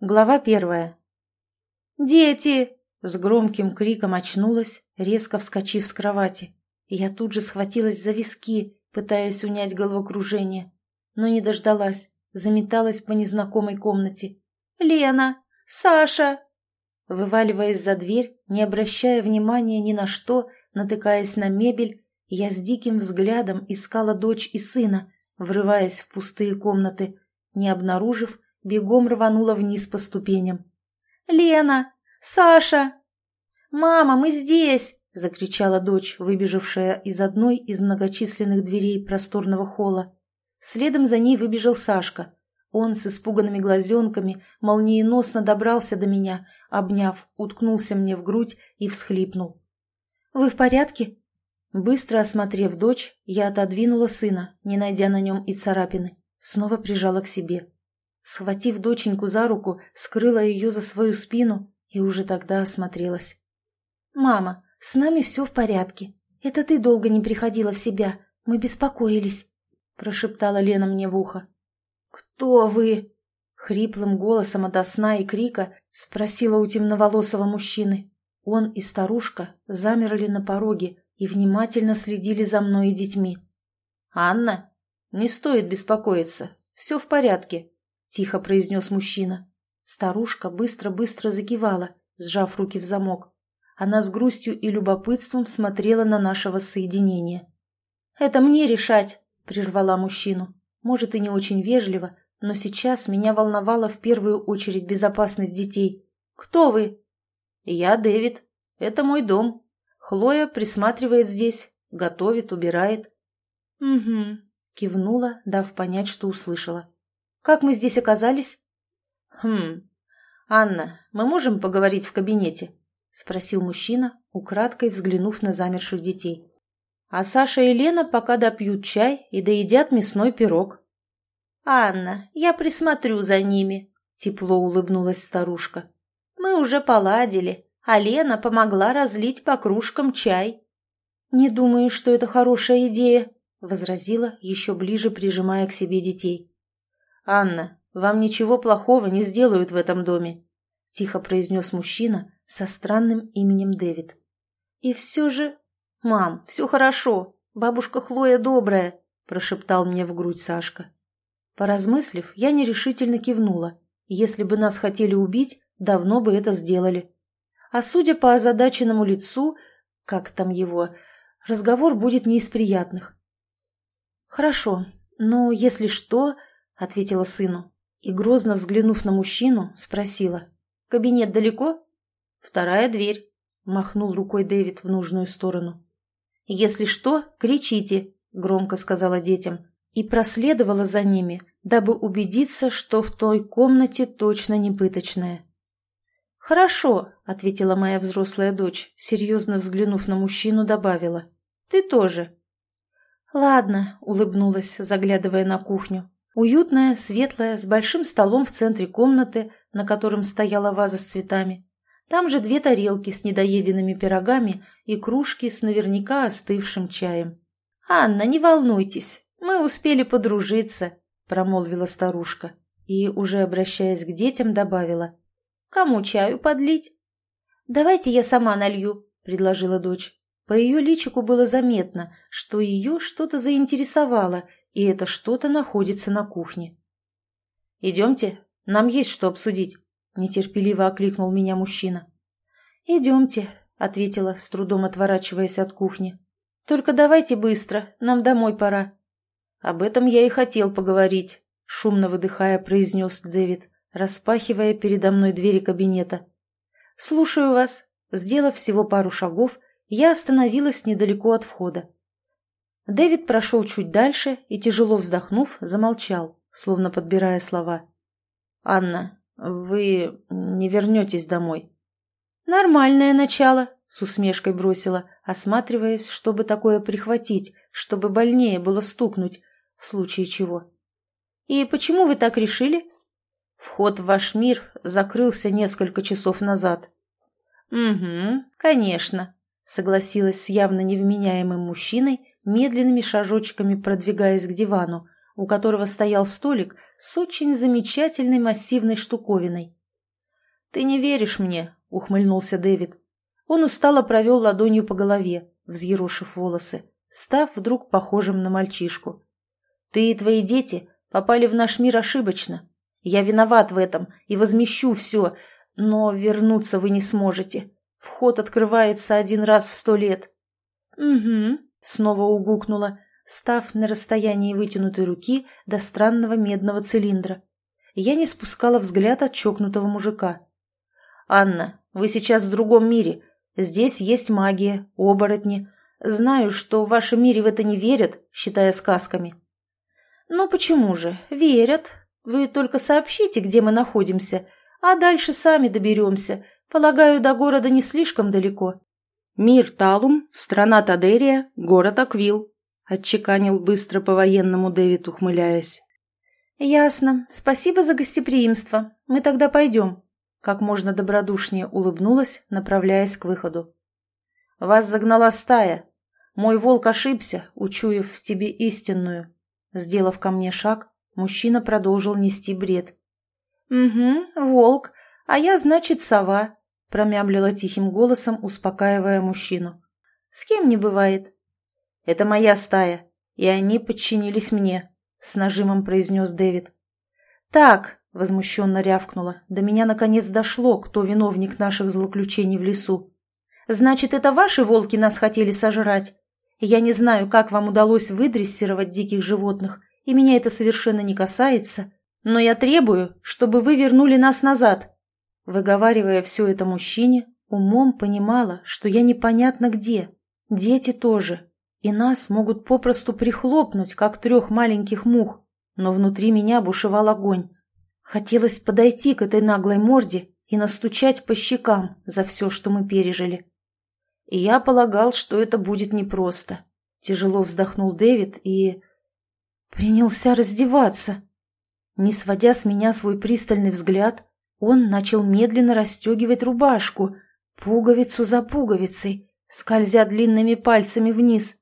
Глава первая. «Дети!» — с громким криком очнулась, резко вскочив с кровати. Я тут же схватилась за виски, пытаясь унять головокружение, но не дождалась, заметалась по незнакомой комнате. «Лена! Саша!» Вываливаясь за дверь, не обращая внимания ни на что, натыкаясь на мебель, я с диким взглядом искала дочь и сына, врываясь в пустые комнаты, не обнаружив, бегом рванула вниз по ступеням. «Лена! Саша!» «Мама, мы здесь!» — закричала дочь, выбежавшая из одной из многочисленных дверей просторного холла. Следом за ней выбежал Сашка. Он с испуганными глазенками молниеносно добрался до меня, обняв, уткнулся мне в грудь и всхлипнул. «Вы в порядке?» Быстро осмотрев дочь, я отодвинула сына, не найдя на нем и царапины. Снова прижала к себе. Схватив доченьку за руку, скрыла ее за свою спину и уже тогда осмотрелась. «Мама, с нами все в порядке. Это ты долго не приходила в себя. Мы беспокоились», — прошептала Лена мне в ухо. «Кто вы?» — хриплым голосом ото сна и крика спросила у темноволосого мужчины. Он и старушка замерли на пороге и внимательно следили за мной и детьми. «Анна, не стоит беспокоиться. Все в порядке», — тихо произнес мужчина. Старушка быстро-быстро закивала, сжав руки в замок. Она с грустью и любопытством смотрела на нашего соединения. «Это мне решать», — прервала мужчину. Может, и не очень вежливо, но сейчас меня волновала в первую очередь безопасность детей. «Кто вы?» «Я Дэвид. Это мой дом. Хлоя присматривает здесь, готовит, убирает». «Угу», — кивнула, дав понять, что услышала. Как мы здесь оказались?» «Хм... Анна, мы можем поговорить в кабинете?» — спросил мужчина, украдкой взглянув на замерших детей. «А Саша и Лена пока допьют чай и доедят мясной пирог». «Анна, я присмотрю за ними», — тепло улыбнулась старушка. «Мы уже поладили, а Лена помогла разлить по кружкам чай». «Не думаю, что это хорошая идея», — возразила, еще ближе прижимая к себе детей. «Анна, вам ничего плохого не сделают в этом доме», — тихо произнес мужчина со странным именем Дэвид. «И все же...» «Мам, все хорошо. Бабушка Хлоя добрая», — прошептал мне в грудь Сашка. Поразмыслив, я нерешительно кивнула. Если бы нас хотели убить, давно бы это сделали. А судя по озадаченному лицу, как там его, разговор будет не из приятных. «Хорошо, но если что, — ответила сыну. И, грозно взглянув на мужчину, спросила. «Кабинет далеко?» «Вторая дверь», — махнул рукой Дэвид в нужную сторону. «Если что, кричите», — громко сказала детям, и проследовала за ними, дабы убедиться, что в той комнате точно не пыточная. «Хорошо», — ответила моя взрослая дочь, серьезно взглянув на мужчину, добавила. «Ты тоже». «Ладно», — улыбнулась, заглядывая на кухню. Уютная, светлая, с большим столом в центре комнаты, на котором стояла ваза с цветами. Там же две тарелки с недоеденными пирогами и кружки с наверняка остывшим чаем. «Анна, не волнуйтесь, мы успели подружиться», — промолвила старушка. И, уже обращаясь к детям, добавила. «Кому чаю подлить?» «Давайте я сама налью», — предложила дочь. По ее личику было заметно, что ее что-то заинтересовало, и это что-то находится на кухне. «Идемте, нам есть что обсудить», — нетерпеливо окликнул меня мужчина. «Идемте», — ответила, с трудом отворачиваясь от кухни. «Только давайте быстро, нам домой пора». «Об этом я и хотел поговорить», — шумно выдыхая, произнес Дэвид, распахивая передо мной двери кабинета. «Слушаю вас». Сделав всего пару шагов, я остановилась недалеко от входа. Дэвид прошел чуть дальше и, тяжело вздохнув, замолчал, словно подбирая слова. «Анна, вы не вернетесь домой?» «Нормальное начало», — с усмешкой бросила, осматриваясь, чтобы такое прихватить, чтобы больнее было стукнуть, в случае чего. «И почему вы так решили?» «Вход в ваш мир закрылся несколько часов назад». «Угу, конечно», — согласилась с явно невменяемым мужчиной, медленными шажочками продвигаясь к дивану, у которого стоял столик с очень замечательной массивной штуковиной, «Ты не веришь мне», — ухмыльнулся Дэвид. Он устало провел ладонью по голове, взъерошив волосы, став вдруг похожим на мальчишку. «Ты и твои дети попали в наш мир ошибочно. Я виноват в этом и возмещу все, но вернуться вы не сможете. Вход открывается один раз в сто лет». «Угу», — снова угукнула, став на расстоянии вытянутой руки до странного медного цилиндра. Я не спускала взгляд от чокнутого мужика. «Анна, вы сейчас в другом мире. Здесь есть магия, оборотни. Знаю, что в вашем мире в это не верят, считая сказками». «Ну почему же? Верят. Вы только сообщите, где мы находимся, а дальше сами доберемся. Полагаю, до города не слишком далеко». «Мир Талум, страна Тадерия, город Аквил», — отчеканил быстро по-военному Дэвид, ухмыляясь. «Ясно. Спасибо за гостеприимство. Мы тогда пойдем», — как можно добродушнее улыбнулась, направляясь к выходу. «Вас загнала стая. Мой волк ошибся, учуяв в тебе истинную». Сделав ко мне шаг, мужчина продолжил нести бред. «Угу, волк. А я, значит, сова», — промямлила тихим голосом, успокаивая мужчину. «С кем не бывает?» «Это моя стая, и они подчинились мне», — с нажимом произнес Дэвид. «Так», — возмущенно рявкнула, — до меня наконец дошло, кто виновник наших злоключений в лесу. «Значит, это ваши волки нас хотели сожрать? Я не знаю, как вам удалось выдрессировать диких животных, и меня это совершенно не касается, но я требую, чтобы вы вернули нас назад». Выговаривая все это мужчине, умом понимала, что я непонятно где. Дети тоже, и нас могут попросту прихлопнуть, как трех маленьких мух. Но внутри меня бушевал огонь. Хотелось подойти к этой наглой морде и настучать по щекам за все, что мы пережили. И я полагал, что это будет непросто. Тяжело вздохнул Дэвид и... принялся раздеваться. Не сводя с меня свой пристальный взгляд, он начал медленно расстегивать рубашку, пуговицу за пуговицей, скользя длинными пальцами вниз.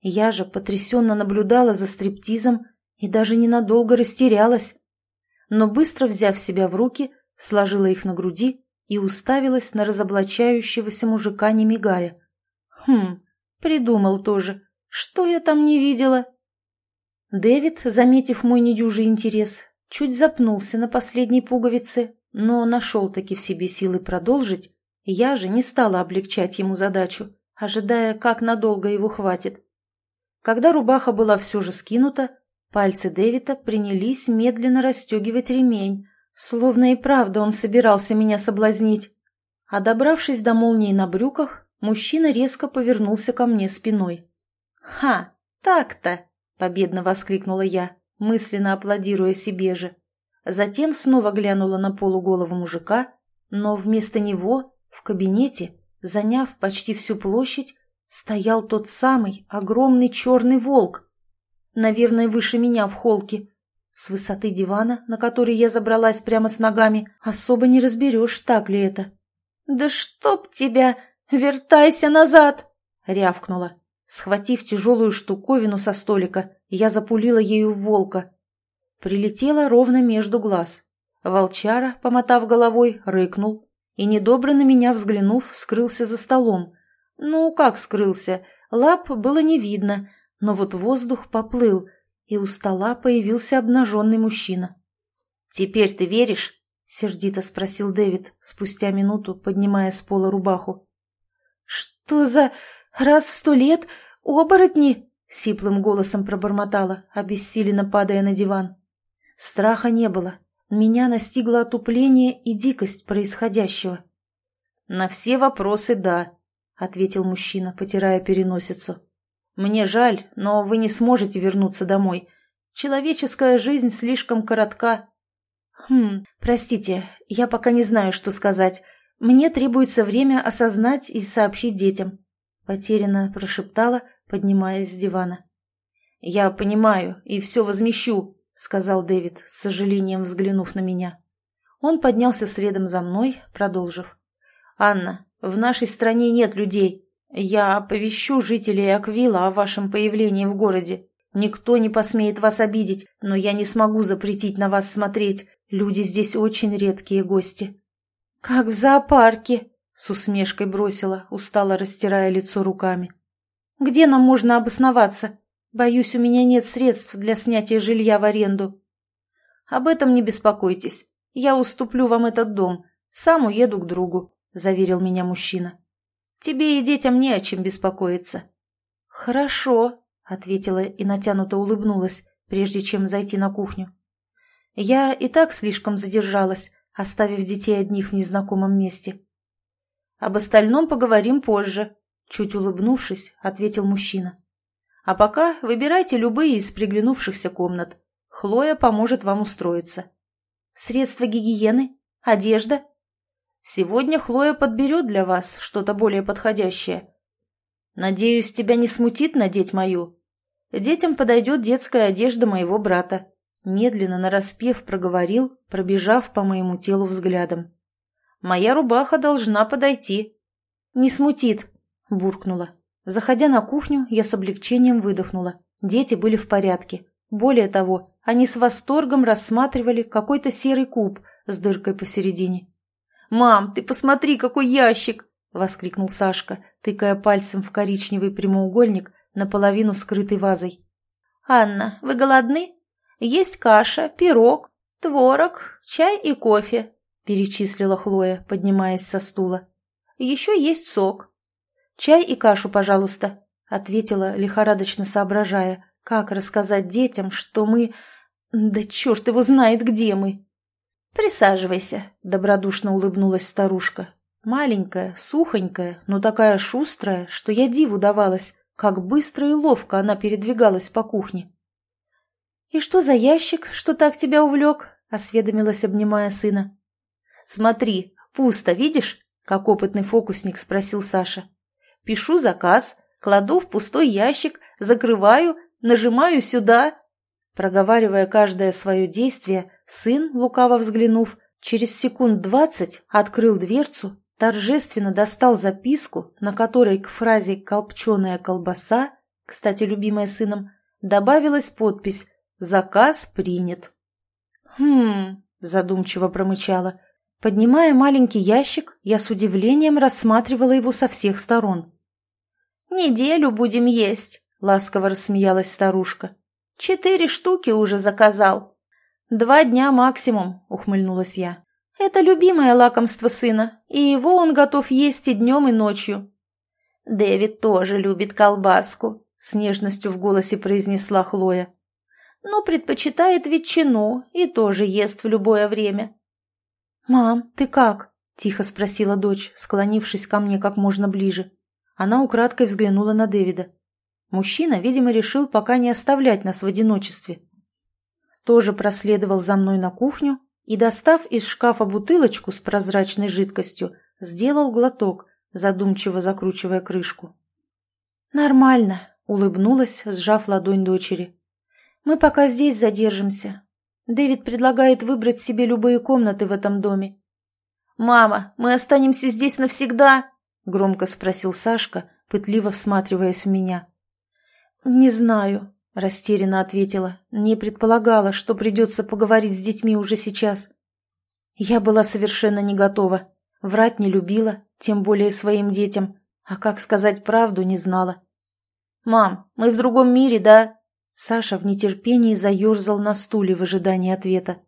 Я же потрясенно наблюдала за стриптизом и даже ненадолго растерялась. Но быстро взяв себя в руки, сложила их на груди и уставилась на разоблачающегося мужика, не мигая. Хм, придумал тоже. Что я там не видела? Дэвид, заметив мой недюжий интерес, чуть запнулся на последней пуговице, но нашел-таки в себе силы продолжить, я же не стала облегчать ему задачу, ожидая, как надолго его хватит. Когда рубаха была все же скинута, пальцы Дэвида принялись медленно расстегивать ремень, словно и правда он собирался меня соблазнить. А добравшись до молнии на брюках, мужчина резко повернулся ко мне спиной. «Ха, так-то!» — победно воскликнула я, мысленно аплодируя себе же. Затем снова глянула на полуголову мужика, но вместо него в кабинете, заняв почти всю площадь, стоял тот самый огромный черный волк. Наверное, выше меня в холке. С высоты дивана, на который я забралась прямо с ногами, особо не разберешь, так ли это. «Да чтоб тебя! Вертайся назад!» — рявкнула. Схватив тяжелую штуковину со столика, я запулила ею в волка. Прилетела ровно между глаз. Волчара, помотав головой, рыкнул и, недобро на меня взглянув, скрылся за столом, ну, как скрылся? Лап было не видно, но вот воздух поплыл, и у стола появился обнаженный мужчина. «Теперь ты веришь?» — сердито спросил Дэвид, спустя минуту поднимая с пола рубаху. «Что за... раз в сто лет? Оборотни?» — сиплым голосом пробормотала, обессиленно падая на диван. Страха не было. Меня настигло отупление и дикость происходящего. «На все вопросы да», — ответил мужчина, потирая переносицу. «Мне жаль, но вы не сможете вернуться домой. Человеческая жизнь слишком коротка». «Хм, простите, я пока не знаю, что сказать. Мне требуется время осознать и сообщить детям», — потерянно прошептала, поднимаясь с дивана. «Я понимаю и все возмещу», — сказал Дэвид, с сожалением взглянув на меня. Он поднялся следом за мной, продолжив. «Анна, в нашей стране нет людей. Я оповещу жителей Аквила о вашем появлении в городе. Никто не посмеет вас обидеть, но я не смогу запретить на вас смотреть. Люди здесь очень редкие гости». «Как в зоопарке!» — с усмешкой бросила, устало растирая лицо руками. «Где нам можно обосноваться? Боюсь, у меня нет средств для снятия жилья в аренду». «Об этом не беспокойтесь. Я уступлю вам этот дом. Сам уеду к другу», — заверил меня мужчина. «Тебе и детям не о чем беспокоиться». «Хорошо», — ответила и натянуто улыбнулась, прежде чем зайти на кухню. Я и так слишком задержалась, оставив детей одних в незнакомом месте. «Об остальном поговорим позже», — чуть улыбнувшись, ответил мужчина. «А пока выбирайте любые из приглянувшихся комнат. Хлоя поможет вам устроиться». «Средства гигиены? Одежда?» «Сегодня Хлоя подберет для вас что-то более подходящее. Надеюсь, тебя не смутит надеть мою. Детям подойдет детская одежда моего брата. Медленно нараспев проговорил, пробежав по моему телу взглядом. «Моя рубаха должна подойти». «Не смутит», — буркнула. Заходя на кухню, я с облегчением выдохнула. Дети были в порядке. Более того, они с восторгом рассматривали какой-то серый куб с дыркой посередине. «Мам, ты посмотри, какой ящик!» — воскликнул Сашка, тыкая пальцем в коричневый прямоугольник, наполовину скрытый вазой. «Анна, вы голодны?» Есть каша, пирог, творог, чай и кофе», – перечислила Хлоя, поднимаясь со стула. «Еще есть сок». «Чай и кашу, пожалуйста», – ответила, лихорадочно соображая, как рассказать детям, что мы... Да черт его знает, где мы. «Присаживайся», – добродушно улыбнулась старушка. Маленькая, сухонькая, но такая шустрая, что я диву давалась, как быстро и ловко она передвигалась по кухне. «И что за ящик, что так тебя увлек?» — осведомилась, обнимая сына. «Смотри, пусто, видишь?» — как опытный фокусник спросил Саша. «Пишу заказ, кладу в пустой ящик, закрываю, нажимаю сюда». Проговаривая каждое свое действие, сын, лукаво взглянув, через секунд двадцать открыл дверцу, торжественно достал записку, на которой к фразе «колпченая колбаса», кстати, любимая сыном, добавилась подпись Заказ принят. Хм, задумчиво промычала. Поднимая маленький ящик, я с удивлением рассматривала его со всех сторон. «Неделю будем есть», — ласково рассмеялась старушка. «Четыре штуки уже заказал». «Два дня максимум», — ухмыльнулась я. «Это любимое лакомство сына, и его он готов есть и днем, и ночью». «Дэвид тоже любит колбаску», — с нежностью в голосе произнесла Хлоя но предпочитает ветчину и тоже ест в любое время. «Мам, ты как?» – тихо спросила дочь, склонившись ко мне как можно ближе. Она украдкой взглянула на Дэвида. Мужчина, видимо, решил пока не оставлять нас в одиночестве. Тоже проследовал за мной на кухню и, достав из шкафа бутылочку с прозрачной жидкостью, сделал глоток, задумчиво закручивая крышку. «Нормально», — улыбнулась, сжав ладонь дочери. Мы пока здесь задержимся. Дэвид предлагает выбрать себе любые комнаты в этом доме. «Мама, мы останемся здесь навсегда?» — громко спросил Сашка, пытливо всматриваясь в меня. «Не знаю», — растерянно ответила. Не предполагала, что придется поговорить с детьми уже сейчас. Я была совершенно не готова. Врать не любила, тем более своим детям. А как сказать правду, не знала. «Мам, мы в другом мире, да?» Саша в нетерпении заерзал на стуле в ожидании ответа.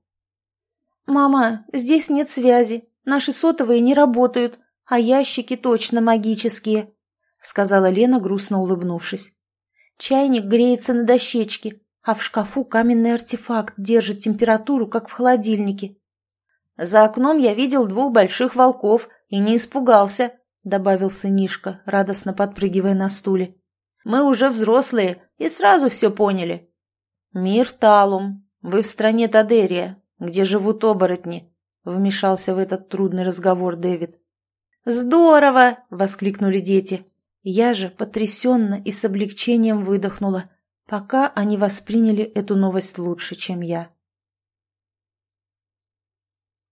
«Мама, здесь нет связи, наши сотовые не работают, а ящики точно магические», сказала Лена, грустно улыбнувшись. «Чайник греется на дощечке, а в шкафу каменный артефакт держит температуру, как в холодильнике». «За окном я видел двух больших волков и не испугался», добавил сынишка, радостно подпрыгивая на стуле. Мы уже взрослые и сразу все поняли. Мир Талум. Вы в стране Тадерия, где живут оборотни. Вмешался в этот трудный разговор Дэвид. «Здорово!» — воскликнули дети. Я же потрясенно и с облегчением выдохнула, пока они восприняли эту новость лучше, чем я.